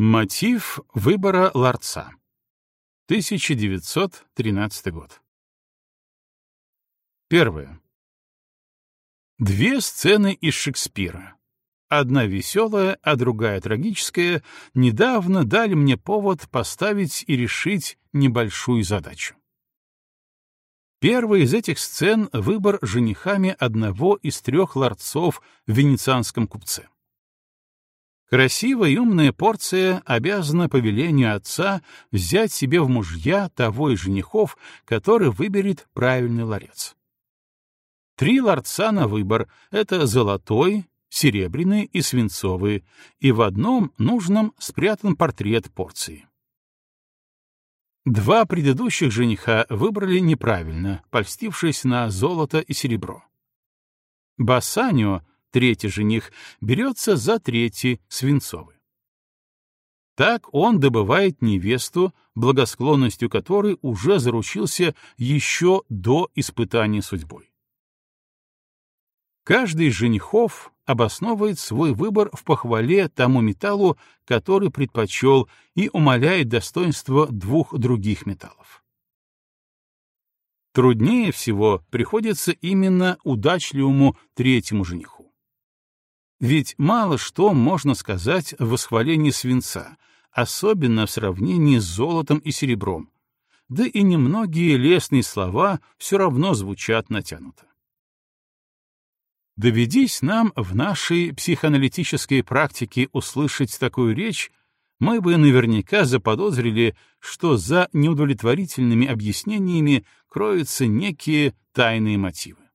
Мотив выбора ларца. 1913 год. Первое. Две сцены из Шекспира. Одна веселая, а другая трагическая, недавно дали мне повод поставить и решить небольшую задачу. Первая из этих сцен — выбор женихами одного из трех ларцов в венецианском купце. Красивая и умная порция обязана по велению отца взять себе в мужья того из женихов, который выберет правильный ларец. Три ларца на выбор — это золотой, серебряный и свинцовый, и в одном нужном спрятан портрет порции. Два предыдущих жениха выбрали неправильно, польстившись на золото и серебро. Басанио третий жених, берется за третий, свинцовый. Так он добывает невесту, благосклонностью которой уже заручился еще до испытания судьбой. Каждый из женихов обосновывает свой выбор в похвале тому металлу, который предпочел, и умаляет достоинство двух других металлов. Труднее всего приходится именно удачливому третьему жениху. Ведь мало что можно сказать в восхвалении свинца, особенно в сравнении с золотом и серебром, да и немногие лестные слова все равно звучат натянуто. Доведись нам в нашей психоаналитической практике услышать такую речь, мы бы наверняка заподозрили, что за неудовлетворительными объяснениями кроются некие тайные мотивы.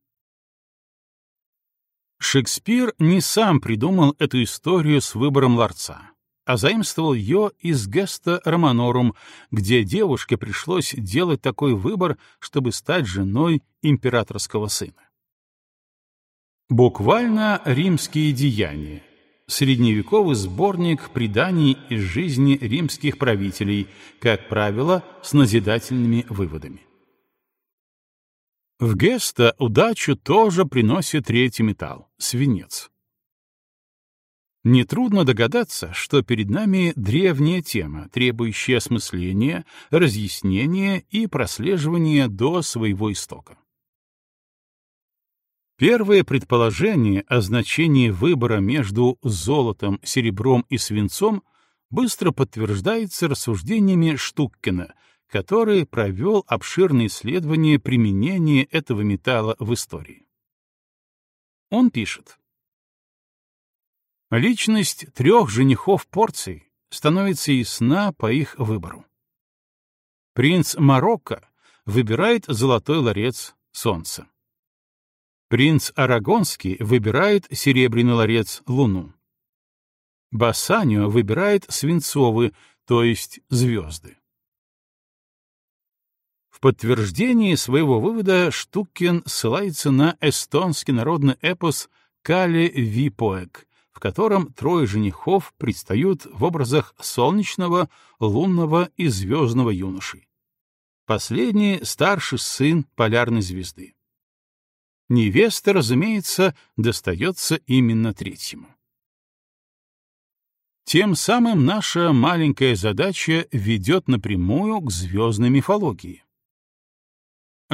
Шекспир не сам придумал эту историю с выбором ларца, а заимствовал ее из геста Романорум, где девушке пришлось делать такой выбор, чтобы стать женой императорского сына. Буквально римские деяния. Средневековый сборник преданий из жизни римских правителей, как правило, с назидательными выводами. В Геста удачу тоже приносит третий металл — свинец. Нетрудно догадаться, что перед нами древняя тема, требующая осмысления, разъяснения и прослеживания до своего истока. Первое предположение о значении выбора между золотом, серебром и свинцом быстро подтверждается рассуждениями Штуккина, который провел обширное исследование применения этого металла в истории. Он пишет. Личность трех женихов порций становится ясна по их выбору. Принц Марокко выбирает золотой ларец солнца. Принц Арагонский выбирает серебряный ларец луну. Басанио выбирает свинцовый, то есть звезды подтверждении своего вывода Штукин ссылается на эстонский народный эпос «Кале Випоэк», в котором трое женихов предстают в образах солнечного, лунного и звездного юноши. Последний — старший сын полярной звезды. Невеста, разумеется, достается именно третьему. Тем самым наша маленькая задача ведет напрямую к звездной мифологии.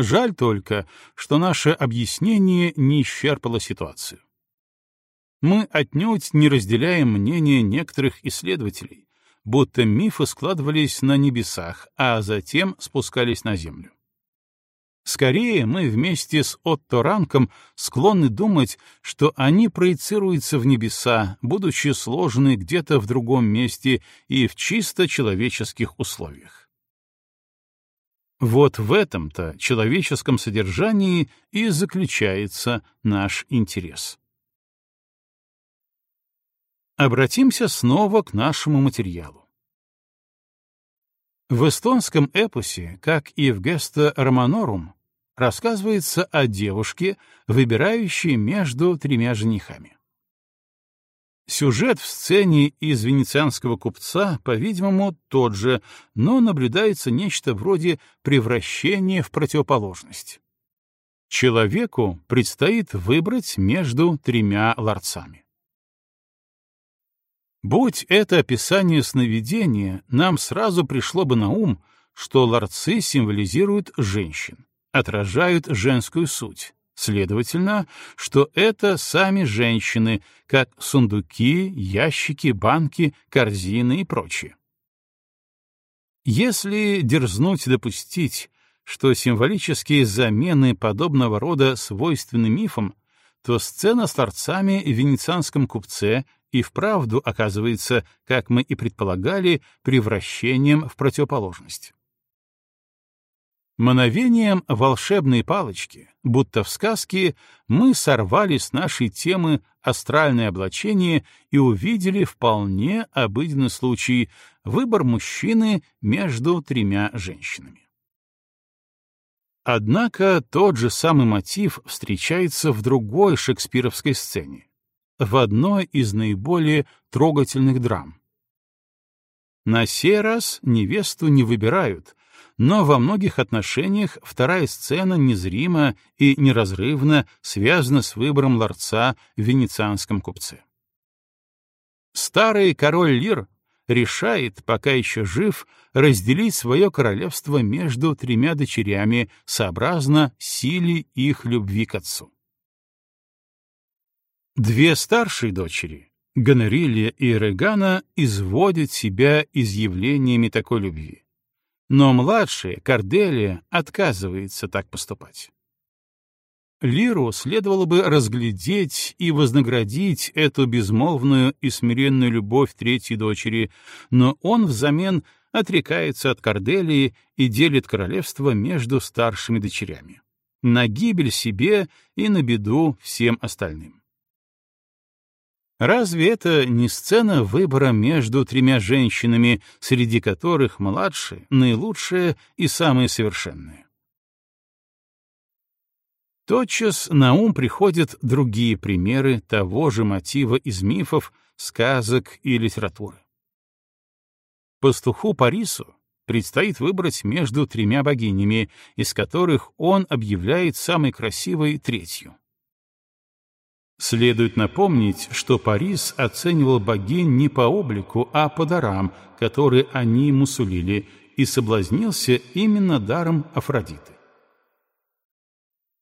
Жаль только, что наше объяснение не исчерпало ситуацию. Мы отнюдь не разделяем мнение некоторых исследователей, будто мифы складывались на небесах, а затем спускались на землю. Скорее, мы вместе с Отто Ранком склонны думать, что они проецируются в небеса, будучи сложены где-то в другом месте и в чисто человеческих условиях. Вот в этом-то человеческом содержании и заключается наш интерес. Обратимся снова к нашему материалу. В эстонском эпосе, как и в Геста Романорум, рассказывается о девушке, выбирающей между тремя женихами. Сюжет в сцене из венецианского купца, по-видимому, тот же, но наблюдается нечто вроде превращения в противоположность. Человеку предстоит выбрать между тремя ларцами. Будь это описание сновидения, нам сразу пришло бы на ум, что ларцы символизируют женщин, отражают женскую суть. Следовательно, что это сами женщины, как сундуки, ящики, банки, корзины и прочее. Если дерзнуть допустить, что символические замены подобного рода свойственны мифам, то сцена с торцами в венецианском купце и вправду оказывается, как мы и предполагали, превращением в противоположность. Мановением волшебной палочки, будто в сказке, мы сорвали с нашей темы астральное облачение и увидели вполне обыденный случай — выбор мужчины между тремя женщинами. Однако тот же самый мотив встречается в другой шекспировской сцене, в одной из наиболее трогательных драм. На сей раз невесту не выбирают, но во многих отношениях вторая сцена незримо и неразрывно связана с выбором ларца в венецианском купце. Старый король Лир решает, пока еще жив, разделить свое королевство между тремя дочерями сообразно силе их любви к отцу. Две старшие дочери, Гонорилья и Регана, изводят себя изъявлениями такой любви. Но младшая, Корделия, отказывается так поступать. Лиру следовало бы разглядеть и вознаградить эту безмолвную и смиренную любовь третьей дочери, но он взамен отрекается от Корделии и делит королевство между старшими дочерями. На гибель себе и на беду всем остальным. Разве это не сцена выбора между тремя женщинами, среди которых младшая, наилучшая и самая совершенная? Тотчас на ум приходят другие примеры того же мотива из мифов, сказок и литературы. Пастуху Парису предстоит выбрать между тремя богинями, из которых он объявляет самой красивой третью. Следует напомнить, что Парис оценивал богинь не по облику, а по дарам, которые они ему сулили, и соблазнился именно даром Афродиты.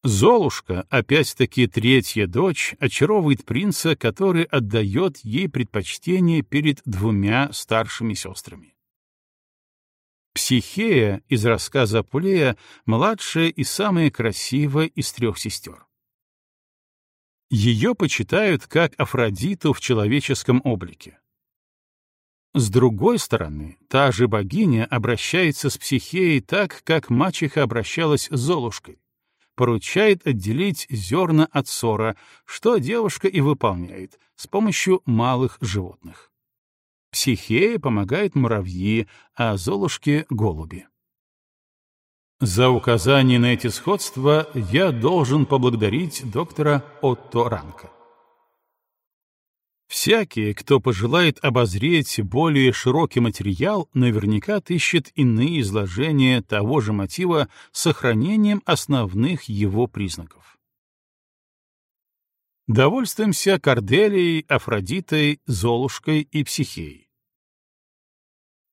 Золушка, опять-таки третья дочь, очаровывает принца, который отдает ей предпочтение перед двумя старшими сестрами. Психея из рассказа Апулея младшая и самая красивая из трех сестер. Ее почитают как Афродиту в человеческом облике. С другой стороны, та же богиня обращается с Психеей так, как мачеха обращалась с Золушкой поручает отделить зерна от сора, что девушка и выполняет с помощью малых животных. Психея помогает муравьи, а Золушке — голуби. За указание на эти сходства я должен поблагодарить доктора Отто Ранка. Всякий, кто пожелает обозреть более широкий материал, наверняка отыщет иные изложения того же мотива с сохранением основных его признаков. Довольствуемся Корделией, Афродитой, Золушкой и Психеей.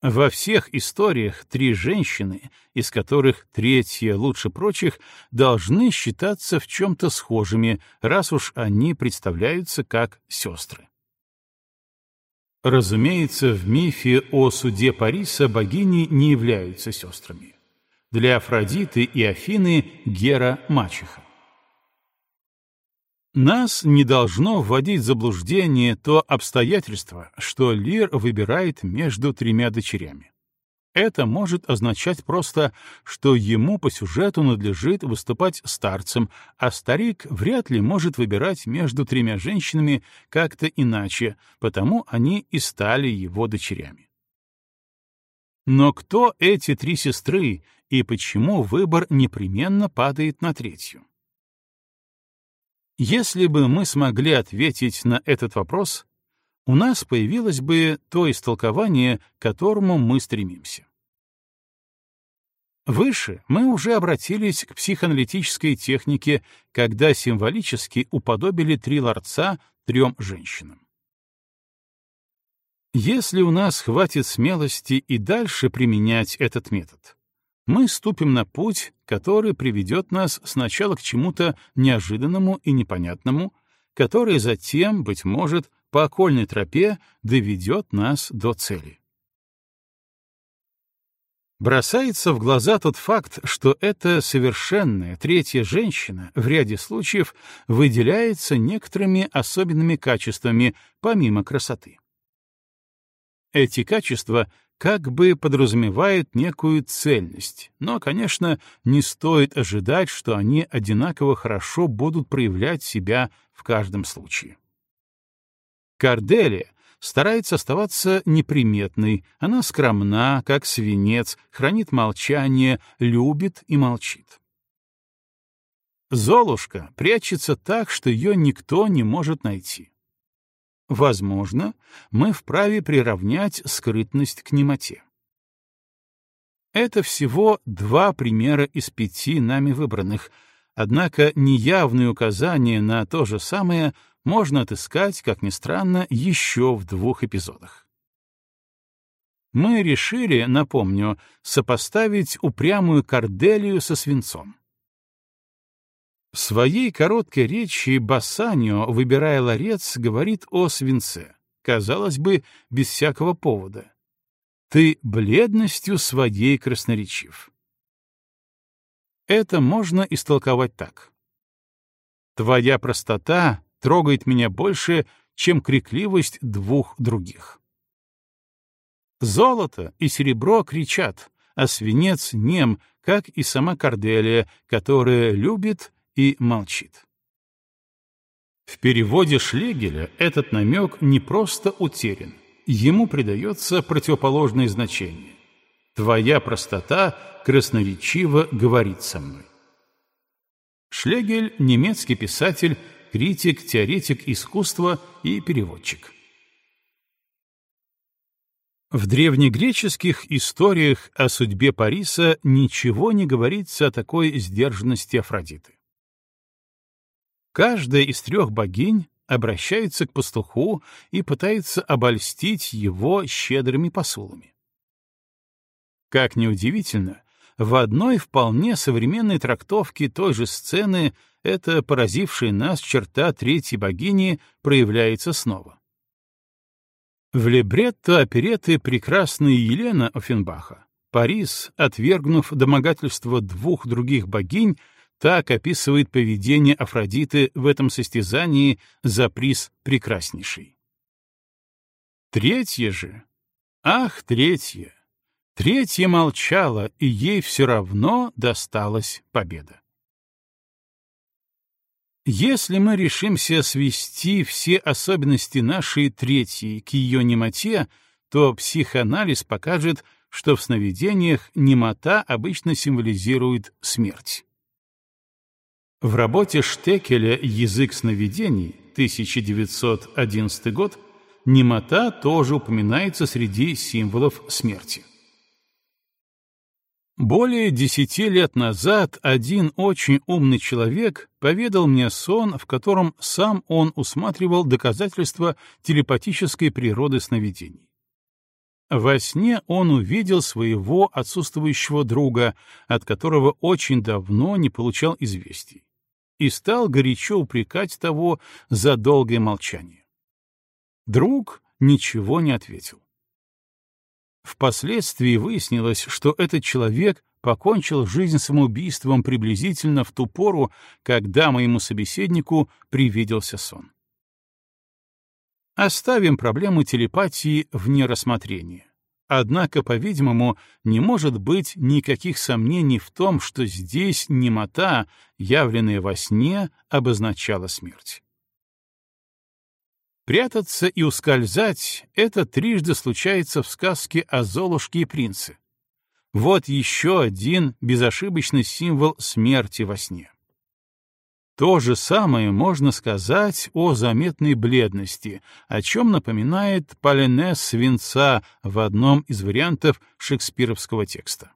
Во всех историях три женщины, из которых третья лучше прочих, должны считаться в чем-то схожими, раз уж они представляются как сестры. Разумеется, в мифе о суде Париса богини не являются сестрами. Для Афродиты и Афины Гера — мачеха. Нас не должно вводить в заблуждение то обстоятельство, что Лир выбирает между тремя дочерями. Это может означать просто, что ему по сюжету надлежит выступать старцем, а старик вряд ли может выбирать между тремя женщинами как-то иначе, потому они и стали его дочерями. Но кто эти три сестры и почему выбор непременно падает на третью? Если бы мы смогли ответить на этот вопрос, у нас появилось бы то истолкование, к которому мы стремимся. Выше мы уже обратились к психоаналитической технике, когда символически уподобили три ларца трем женщинам. Если у нас хватит смелости и дальше применять этот метод, мы ступим на путь, который приведет нас сначала к чему-то неожиданному и непонятному, который затем, быть может, по окольной тропе доведет нас до цели. Бросается в глаза тот факт, что эта совершенная третья женщина в ряде случаев выделяется некоторыми особенными качествами, помимо красоты. Эти качества как бы подразумевают некую цельность, но, конечно, не стоит ожидать, что они одинаково хорошо будут проявлять себя в каждом случае. Корделия старается оставаться неприметной, она скромна, как свинец, хранит молчание, любит и молчит. Золушка прячется так, что ее никто не может найти. Возможно, мы вправе приравнять скрытность к немоте. Это всего два примера из пяти нами выбранных, однако неявные указания на то же самое можно отыскать, как ни странно, еще в двух эпизодах. Мы решили, напомню, сопоставить упрямую Корделию со свинцом. В своей короткой речи Бассанио, выбирая ларец, говорит о свинце, казалось бы, без всякого повода. «Ты бледностью своей красноречив». Это можно истолковать так. «Твоя простота трогает меня больше, чем крикливость двух других». Золото и серебро кричат, а свинец нем, как и сама Корделия, которая любит и молчит. В переводе Шлегеля этот намек не просто утерян, ему придается противоположное значение. «Твоя простота красноречиво говорит со мной». Шлегель — немецкий писатель, критик, теоретик искусства и переводчик. В древнегреческих историях о судьбе Париса ничего не говорится о такой сдержанности Афродиты. Каждая из трех богинь обращается к пастуху и пытается обольстить его щедрыми посулами. Как неудивительно, в одной вполне современной трактовке той же сцены эта поразившая нас черта третьей богини проявляется снова. В либретто опереты «Прекрасная Елена» Офенбаха Парис, отвергнув домогательство двух других богинь, так описывает поведение Афродиты в этом состязании за приз прекраснейший. Третья же, ах, третья, третья молчала, и ей все равно досталась победа. Если мы решимся свести все особенности нашей третьей к ее немоте, то психоанализ покажет, что в сновидениях немота обычно символизирует смерть. В работе Штекеля «Язык сновидений» 1911 год немота тоже упоминается среди символов смерти. Более десяти лет назад один очень умный человек поведал мне сон, в котором сам он усматривал доказательства телепатической природы сновидений. Во сне он увидел своего отсутствующего друга, от которого очень давно не получал известий и стал горячо упрекать того за долгое молчание. Друг ничего не ответил. Впоследствии выяснилось, что этот человек покончил жизнь самоубийством приблизительно в ту пору, когда моему собеседнику привиделся сон. Оставим проблему телепатии вне рассмотрения. Однако, по-видимому, не может быть никаких сомнений в том, что здесь немота, явленная во сне, обозначала смерть. Прятаться и ускользать — это трижды случается в сказке о Золушке и принце. Вот еще один безошибочный символ смерти во сне. То же самое можно сказать о заметной бледности, о чем напоминает полинез свинца в одном из вариантов шекспировского текста.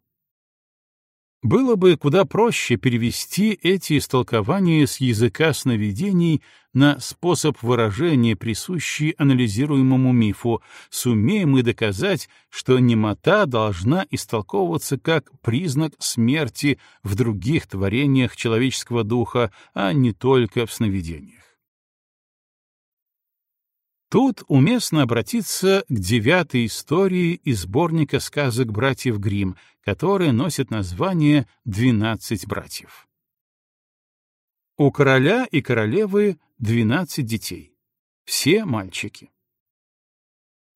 Было бы куда проще перевести эти истолкования с языка сновидений на способ выражения, присущий анализируемому мифу, сумеем мы доказать, что немота должна истолковываться как признак смерти в других творениях человеческого духа, а не только в сновидениях. Тут уместно обратиться к девятой истории из сборника сказок братьев Гримм, которая носит название «Двенадцать братьев». У короля и королевы двенадцать детей. Все мальчики.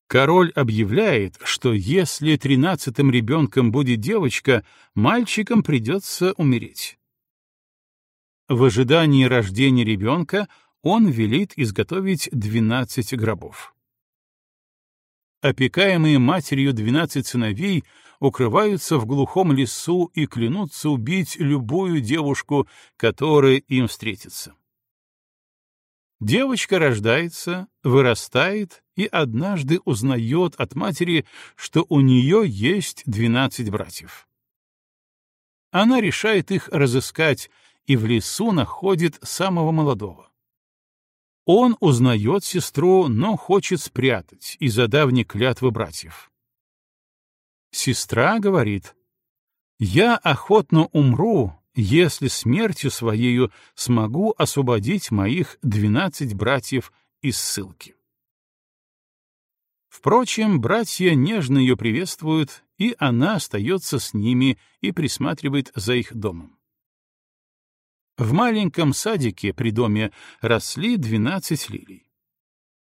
Король объявляет, что если тринадцатым ребенком будет девочка, мальчикам придется умереть. В ожидании рождения ребенка он велит изготовить двенадцать гробов. Опекаемые матерью двенадцать сыновей укрываются в глухом лесу и клянутся убить любую девушку, которая им встретится. Девочка рождается, вырастает и однажды узнает от матери, что у нее есть двенадцать братьев. Она решает их разыскать и в лесу находит самого молодого. Он узнает сестру, но хочет спрятать из-за давней клятвы братьев. Сестра говорит, «Я охотно умру, если смертью своею смогу освободить моих двенадцать братьев из ссылки». Впрочем, братья нежно ее приветствуют, и она остается с ними и присматривает за их домом. В маленьком садике при доме росли двенадцать лилий.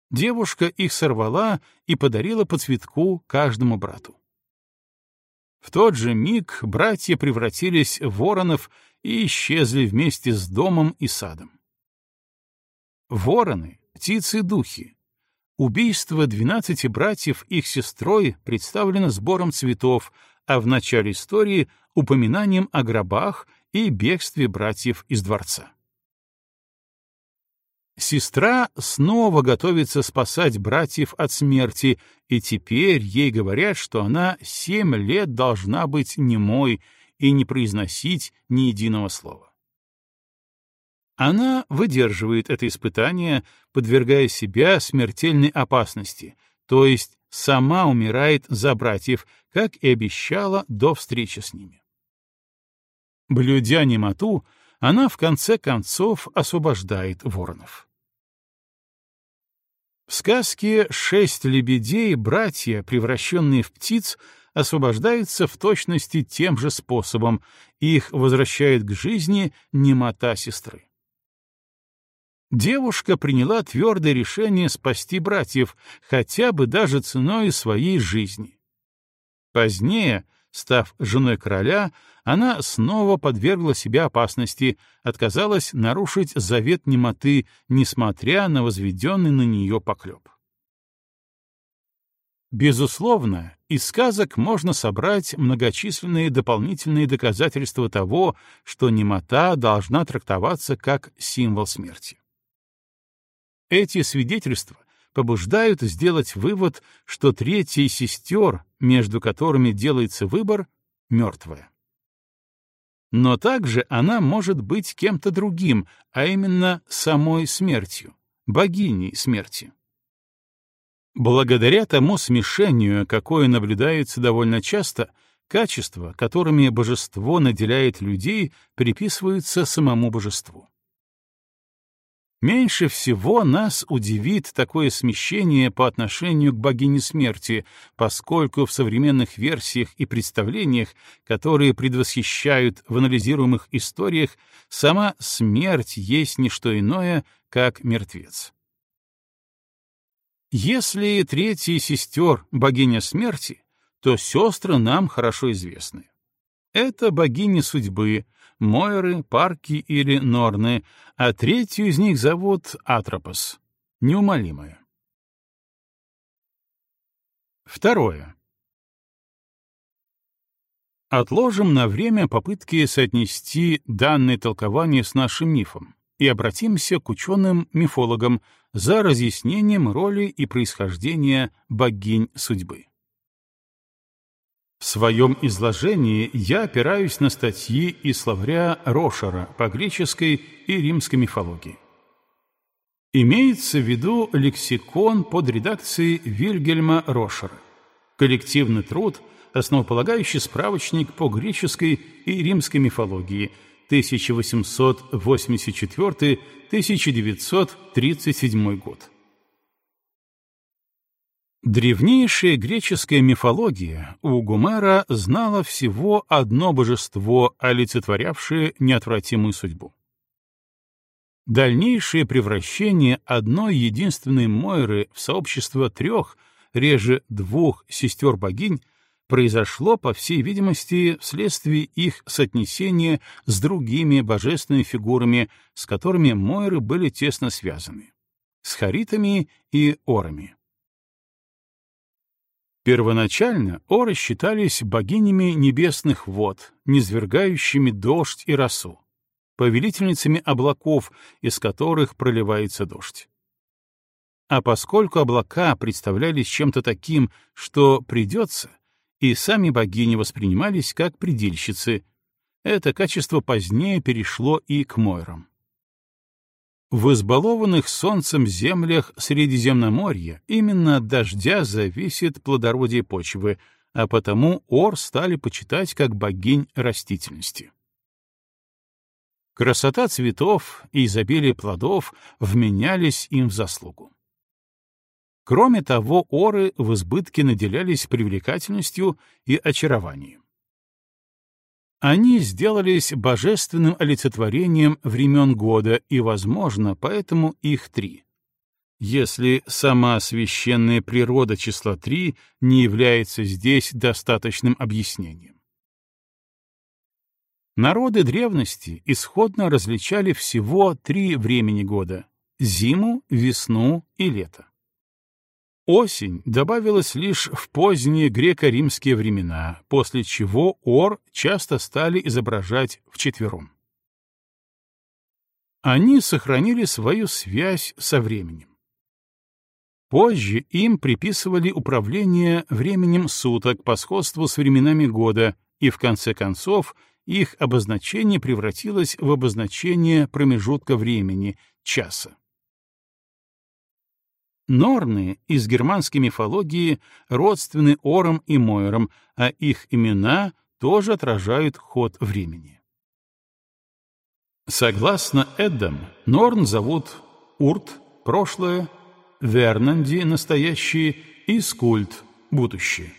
Девушка их сорвала и подарила по цветку каждому брату. В тот же миг братья превратились в воронов и исчезли вместе с домом и садом. Вороны — птицы-духи. Убийство двенадцати братьев их сестрой представлено сбором цветов, а в начале истории — упоминанием о гробах и бегстве братьев из дворца. Сестра снова готовится спасать братьев от смерти, и теперь ей говорят, что она семь лет должна быть немой и не произносить ни единого слова. Она выдерживает это испытание, подвергая себя смертельной опасности, то есть сама умирает за братьев, как и обещала до встречи с ними. Блюдя немоту, она в конце концов освобождает воронов. В сказке «Шесть лебедей» братья, превращенные в птиц, освобождаются в точности тем же способом, их возвращает к жизни немота сестры. Девушка приняла твердое решение спасти братьев, хотя бы даже ценой своей жизни. Позднее — Став женой короля, она снова подвергла себя опасности, отказалась нарушить завет немоты, несмотря на возведенный на нее поклеп. Безусловно, из сказок можно собрать многочисленные дополнительные доказательства того, что немота должна трактоваться как символ смерти. Эти свидетельства побуждают сделать вывод, что третья сестер, между которыми делается выбор, мертвая. Но также она может быть кем-то другим, а именно самой смертью, богиней смерти. Благодаря тому смешению, какое наблюдается довольно часто, качества, которыми божество наделяет людей, приписываются самому божеству. Меньше всего нас удивит такое смещение по отношению к богине смерти, поскольку в современных версиях и представлениях, которые предвосхищают в анализируемых историях, сама смерть есть не что иное, как мертвец. Если третья сестер — богиня смерти, то сестры нам хорошо известны. Это богини судьбы, Мойры, Парки или Норны, а третью из них зовут Атропос, неумолимая. Второе. Отложим на время попытки соотнести данное толкование с нашим мифом и обратимся к ученым-мифологам за разъяснением роли и происхождения богинь судьбы. В своем изложении я опираюсь на статьи и словаря Рошера по греческой и римской мифологии. Имеется в виду лексикон под редакцией Вильгельма Рошера, коллективный труд, основополагающий справочник по греческой и римской мифологии 1884-1937 год. Древнейшая греческая мифология у Гомера знала всего одно божество, олицетворявшее неотвратимую судьбу. Дальнейшее превращение одной единственной Мойры в сообщество трех, реже двух сестер-богинь, произошло, по всей видимости, вследствие их соотнесения с другими божественными фигурами, с которыми Мойры были тесно связаны — с харитами и орами. Первоначально оры считались богинями небесных вод, низвергающими дождь и росу, повелительницами облаков, из которых проливается дождь. А поскольку облака представлялись чем-то таким, что придется, и сами богини воспринимались как предельщицы, это качество позднее перешло и к Мойрам. В избалованных солнцем землях Средиземноморья именно от дождя зависит плодородие почвы, а потому ор стали почитать как богинь растительности. Красота цветов и изобилие плодов вменялись им в заслугу. Кроме того, оры в избытке наделялись привлекательностью и очарованием. Они сделались божественным олицетворением времен года, и, возможно, поэтому их три. Если сама священная природа числа три не является здесь достаточным объяснением. Народы древности исходно различали всего три времени года — зиму, весну и лето. Осень добавилась лишь в поздние греко-римские времена, после чего ор часто стали изображать вчетвером. Они сохранили свою связь со временем. Позже им приписывали управление временем суток по сходству с временами года, и в конце концов их обозначение превратилось в обозначение промежутка времени — часа. Норны из германской мифологии родственны Орам и Мойрам, а их имена тоже отражают ход времени. Согласно Эддам, Норн зовут Урт — прошлое, Вернанди — настоящее и Скульт — будущее.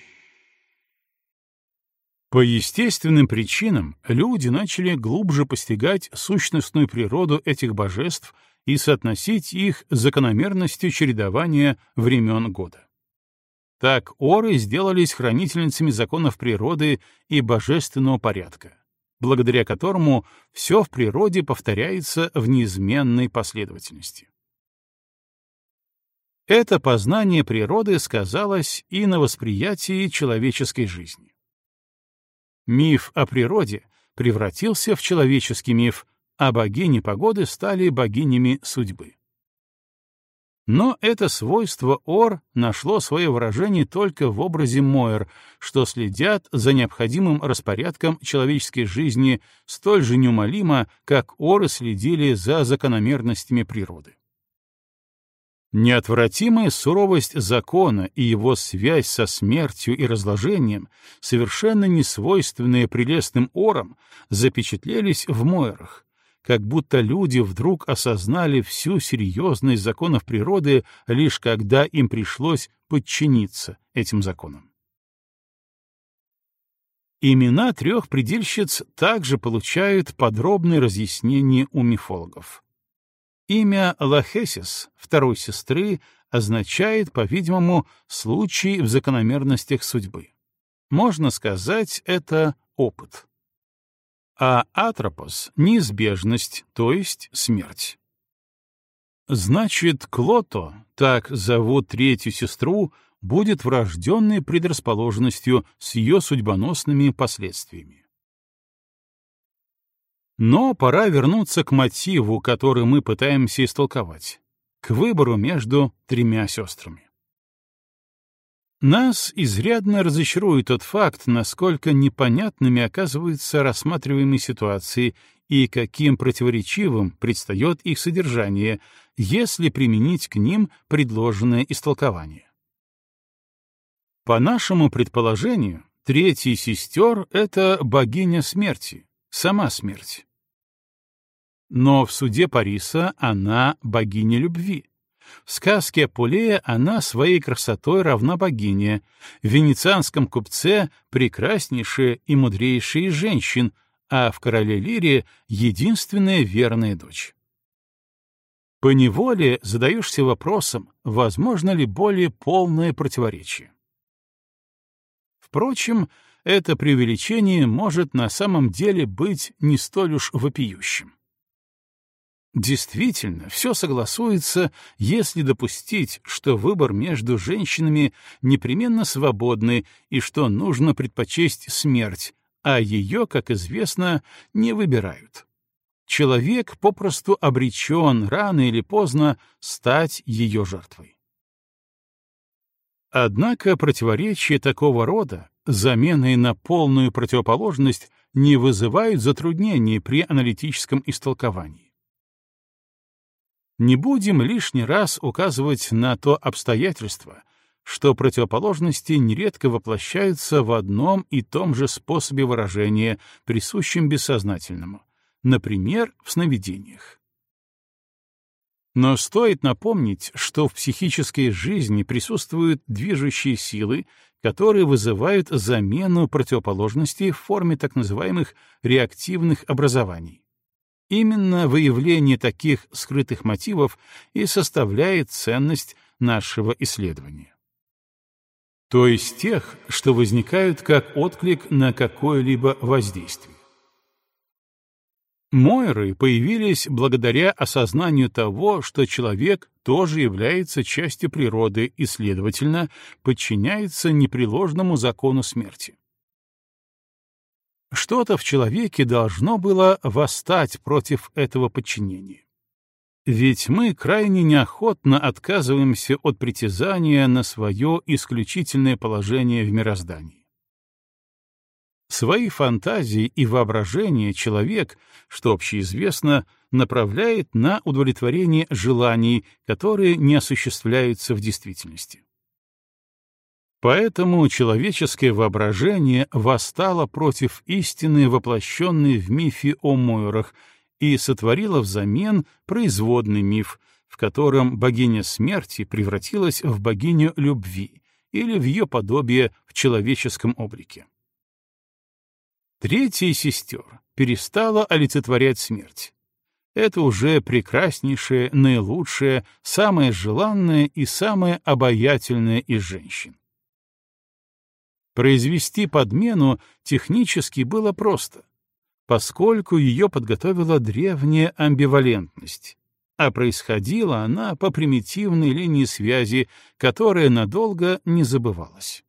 По естественным причинам люди начали глубже постигать сущностную природу этих божеств — и соотносить их с закономерностью чередования времен года. Так оры сделались хранительницами законов природы и божественного порядка, благодаря которому все в природе повторяется в неизменной последовательности. Это познание природы сказалось и на восприятии человеческой жизни. Миф о природе превратился в человеческий миф, а богини погоды стали богинями судьбы. Но это свойство Ор нашло свое выражение только в образе Моэр, что следят за необходимым распорядком человеческой жизни столь же неумолимо, как Оры следили за закономерностями природы. Неотвратимая суровость закона и его связь со смертью и разложением, совершенно несвойственные прелестным орам, запечатлелись в Мойрах, как будто люди вдруг осознали всю серьезность законов природы, лишь когда им пришлось подчиниться этим законам. Имена трех предельщиц также получают подробные разъяснения у мифологов. Имя Лахесис, второй сестры, означает, по-видимому, случай в закономерностях судьбы. Можно сказать, это опыт а атропос — неизбежность, то есть смерть. Значит, Клото, так зовут третью сестру, будет врожденной предрасположенностью с ее судьбоносными последствиями. Но пора вернуться к мотиву, который мы пытаемся истолковать, к выбору между тремя сестрами. Нас изрядно разочарует тот факт, насколько непонятными оказываются рассматриваемые ситуации и каким противоречивым предстает их содержание, если применить к ним предложенное истолкование. По нашему предположению, третья сестер — это богиня смерти, сама смерть. Но в суде Париса она богиня любви. В сказке Апулея она своей красотой равна богине, в венецианском купце — прекраснейшая и мудрейшая из женщин, а в короле Лире — единственная верная дочь. Поневоле задаешься вопросом, возможно ли более полное противоречие. Впрочем, это преувеличение может на самом деле быть не столь уж вопиющим. Действительно, все согласуется, если допустить, что выбор между женщинами непременно свободный и что нужно предпочесть смерть, а ее, как известно, не выбирают. Человек попросту обречен рано или поздно стать ее жертвой. Однако противоречия такого рода, замены на полную противоположность, не вызывают затруднений при аналитическом истолковании. Не будем лишний раз указывать на то обстоятельство, что противоположности нередко воплощаются в одном и том же способе выражения, присущем бессознательному, например, в сновидениях. Но стоит напомнить, что в психической жизни присутствуют движущие силы, которые вызывают замену противоположностей в форме так называемых реактивных образований. Именно выявление таких скрытых мотивов и составляет ценность нашего исследования. То есть тех, что возникают как отклик на какое-либо воздействие. Мойры появились благодаря осознанию того, что человек тоже является частью природы и, следовательно, подчиняется непреложному закону смерти. Что-то в человеке должно было восстать против этого подчинения. Ведь мы крайне неохотно отказываемся от притязания на свое исключительное положение в мироздании. Свои фантазии и воображение человек, что общеизвестно, направляет на удовлетворение желаний, которые не осуществляются в действительности. Поэтому человеческое воображение восстало против истины, воплощенной в мифе о Мойрах, и сотворило взамен производный миф, в котором богиня смерти превратилась в богиню любви или в ее подобие в человеческом облике. Третья сестер перестала олицетворять смерть. Это уже прекраснейшая, наилучшая, самая желанная и самая обаятельная из женщин. Произвести подмену технически было просто, поскольку ее подготовила древняя амбивалентность, а происходила она по примитивной линии связи, которая надолго не забывалась.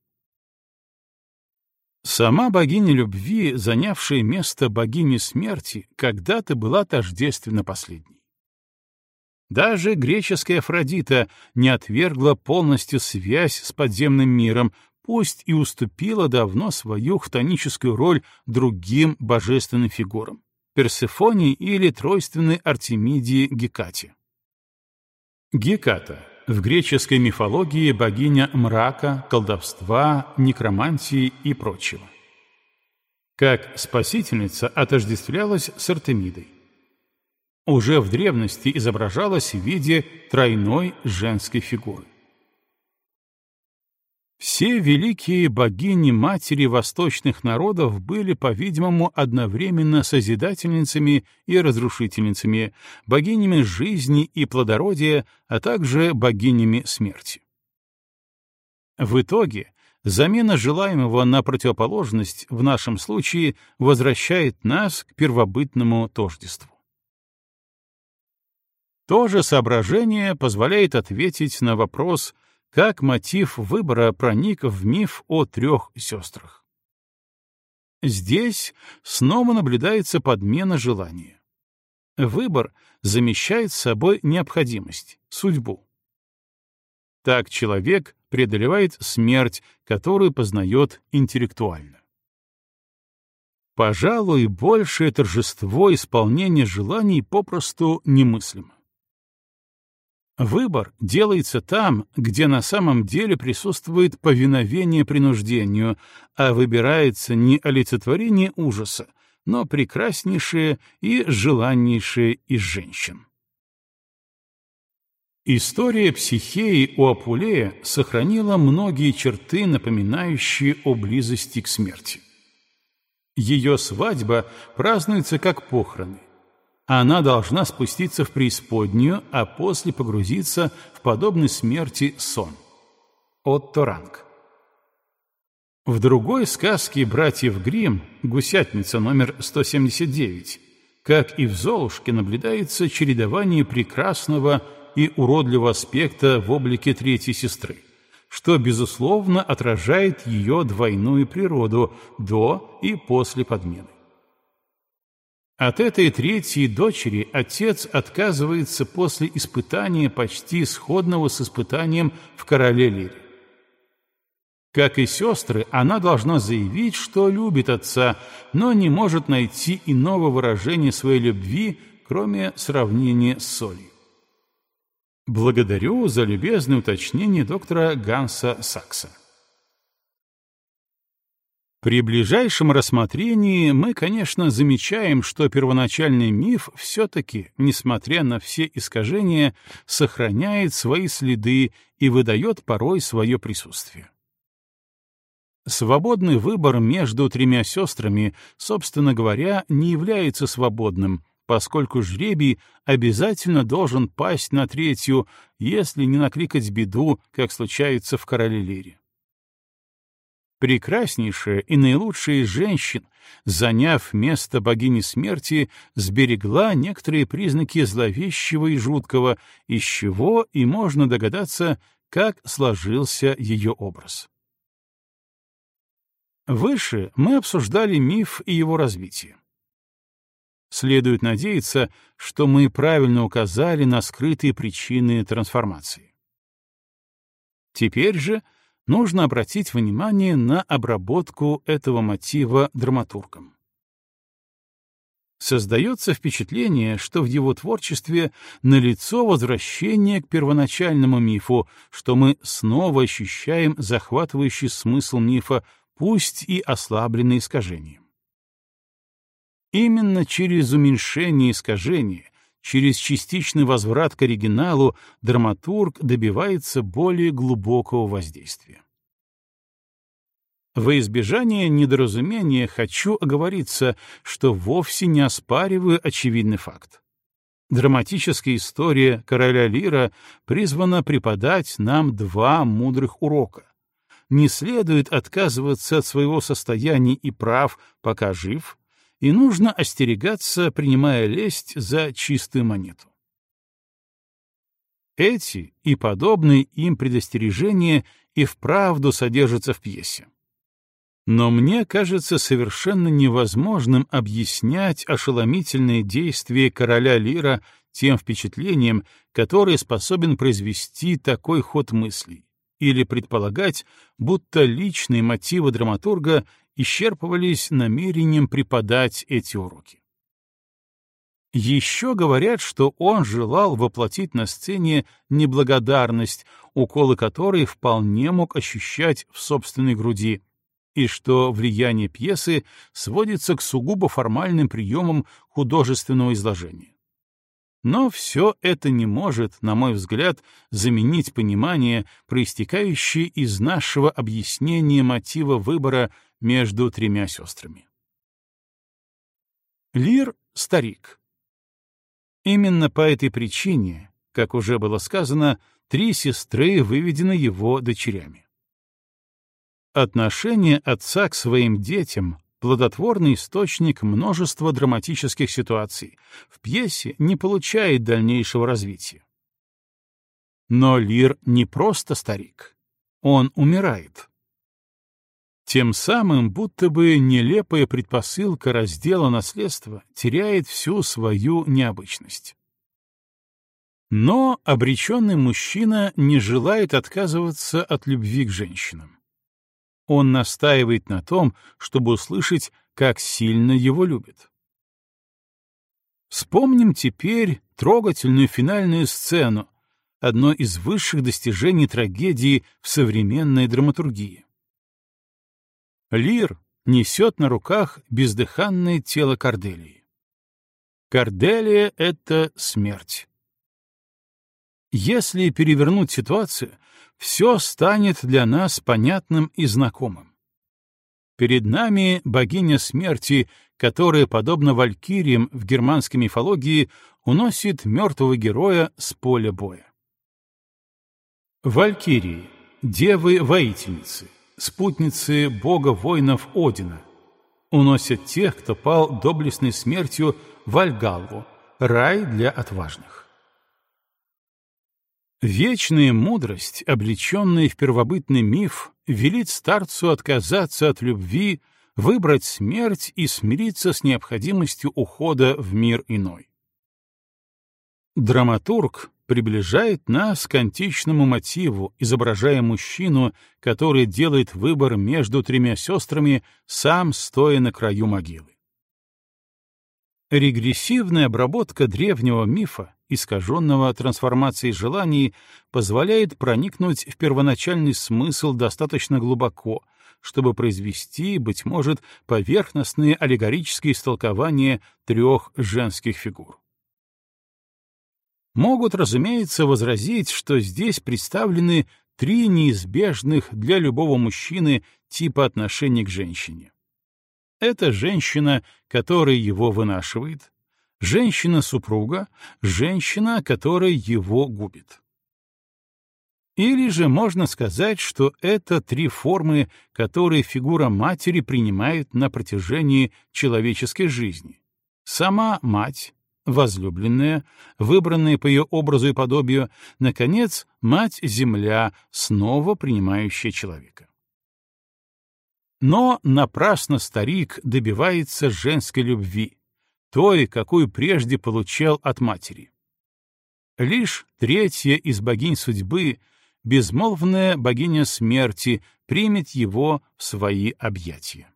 Сама богиня любви, занявшая место богини смерти, когда-то была тождественна последней. Даже греческая Афродита не отвергла полностью связь с подземным миром, пусть и уступила давно свою хтоническую роль другим божественным фигурам — Персефоне или тройственной Артемидии Гекате. Геката — в греческой мифологии богиня мрака, колдовства, некромантии и прочего. Как спасительница отождествлялась с Артемидой. Уже в древности изображалась в виде тройной женской фигуры. Все великие богини-матери восточных народов были, по-видимому, одновременно созидательницами и разрушительницами, богинями жизни и плодородия, а также богинями смерти. В итоге замена желаемого на противоположность в нашем случае возвращает нас к первобытному тождеству. То же соображение позволяет ответить на вопрос, как мотив выбора проник в миф о трех сестрах. Здесь снова наблюдается подмена желания. Выбор замещает собой необходимость, судьбу. Так человек преодолевает смерть, которую познает интеллектуально. Пожалуй, большее торжество исполнения желаний попросту немыслимо. Выбор делается там, где на самом деле присутствует повиновение принуждению, а выбирается не олицетворение ужаса, но прекраснейшее и желаннейшее из женщин. История психеи у Апулея сохранила многие черты, напоминающие о близости к смерти. Ее свадьба празднуется как похороны. Она должна спуститься в преисподнюю, а после погрузиться в подобный смерти сон. Отто Ранг. В другой сказке братьев Гримм «Гусятница» номер 179, как и в «Золушке», наблюдается чередование прекрасного и уродливого аспекта в облике третьей сестры, что, безусловно, отражает ее двойную природу до и после подмены. От этой третьей дочери отец отказывается после испытания почти сходного с испытанием в «Короле Лире». Как и сестры, она должна заявить, что любит отца, но не может найти иного выражения своей любви, кроме сравнения с солью. Благодарю за любезное уточнение доктора Ганса Сакса. При ближайшем рассмотрении мы, конечно, замечаем, что первоначальный миф все-таки, несмотря на все искажения, сохраняет свои следы и выдает порой свое присутствие. Свободный выбор между тремя сестрами, собственно говоря, не является свободным, поскольку жребий обязательно должен пасть на третью, если не накликать беду, как случается в «Короле Лире». Прекраснейшая и наилучшая из женщин, заняв место богини смерти, сберегла некоторые признаки зловещего и жуткого, из чего и можно догадаться, как сложился ее образ. Выше мы обсуждали миф и его развитие. Следует надеяться, что мы правильно указали на скрытые причины трансформации. Теперь же нужно обратить внимание на обработку этого мотива драматургом. Создается впечатление, что в его творчестве налицо возвращение к первоначальному мифу, что мы снова ощущаем захватывающий смысл мифа пусть и ослабленный искажением. Именно через уменьшение искажения, через частичный возврат к оригиналу драматург добивается более глубокого воздействия. Во избежание недоразумения хочу оговориться, что вовсе не оспариваю очевидный факт. Драматическая история короля Лира призвана преподать нам два мудрых урока не следует отказываться от своего состояния и прав, пока жив, и нужно остерегаться, принимая лесть за чистую монету. Эти и подобные им предостережения и вправду содержатся в пьесе. Но мне кажется совершенно невозможным объяснять ошеломительные действия короля Лира тем впечатлением, которое способен произвести такой ход мыслей или предполагать, будто личные мотивы драматурга исчерпывались намерением преподать эти уроки. Еще говорят, что он желал воплотить на сцене неблагодарность, уколы которой вполне мог ощущать в собственной груди, и что влияние пьесы сводится к сугубо формальным приемам художественного изложения. Но все это не может, на мой взгляд, заменить понимание, проистекающее из нашего объяснения мотива выбора между тремя сестрами. Лир — старик. Именно по этой причине, как уже было сказано, три сестры выведены его дочерями. Отношение отца к своим детям плодотворный источник множества драматических ситуаций, в пьесе не получает дальнейшего развития. Но Лир не просто старик, он умирает. Тем самым будто бы нелепая предпосылка раздела наследства теряет всю свою необычность. Но обреченный мужчина не желает отказываться от любви к женщинам. Он настаивает на том, чтобы услышать, как сильно его любят. Вспомним теперь трогательную финальную сцену, одно из высших достижений трагедии в современной драматургии. Лир несет на руках бездыханное тело Корделии. Корделия — это смерть. Если перевернуть ситуацию, все станет для нас понятным и знакомым. Перед нами богиня смерти, которая, подобно валькириям в германской мифологии, уносит мертвого героя с поля боя. Валькирии — девы-воительницы, спутницы бога воинов Одина, уносят тех, кто пал доблестной смертью в Альгалву, рай для отважных. Вечная мудрость, облеченная в первобытный миф, велит старцу отказаться от любви, выбрать смерть и смириться с необходимостью ухода в мир иной. Драматург приближает нас к античному мотиву, изображая мужчину, который делает выбор между тремя сестрами, сам стоя на краю могилы. Регрессивная обработка древнего мифа, искаженного трансформацией желаний, позволяет проникнуть в первоначальный смысл достаточно глубоко, чтобы произвести, быть может, поверхностные аллегорические истолкования трех женских фигур. Могут, разумеется, возразить, что здесь представлены три неизбежных для любого мужчины типа отношений к женщине. Это женщина, которая его вынашивает, женщина-супруга, женщина, которая его губит. Или же можно сказать, что это три формы, которые фигура матери принимает на протяжении человеческой жизни. Сама мать, возлюбленная, выбранная по ее образу и подобию, наконец, мать-земля, снова принимающая человека. Но напрасно старик добивается женской любви, той, какую прежде получал от матери. Лишь третья из богинь судьбы, безмолвная богиня смерти, примет его в свои объятия.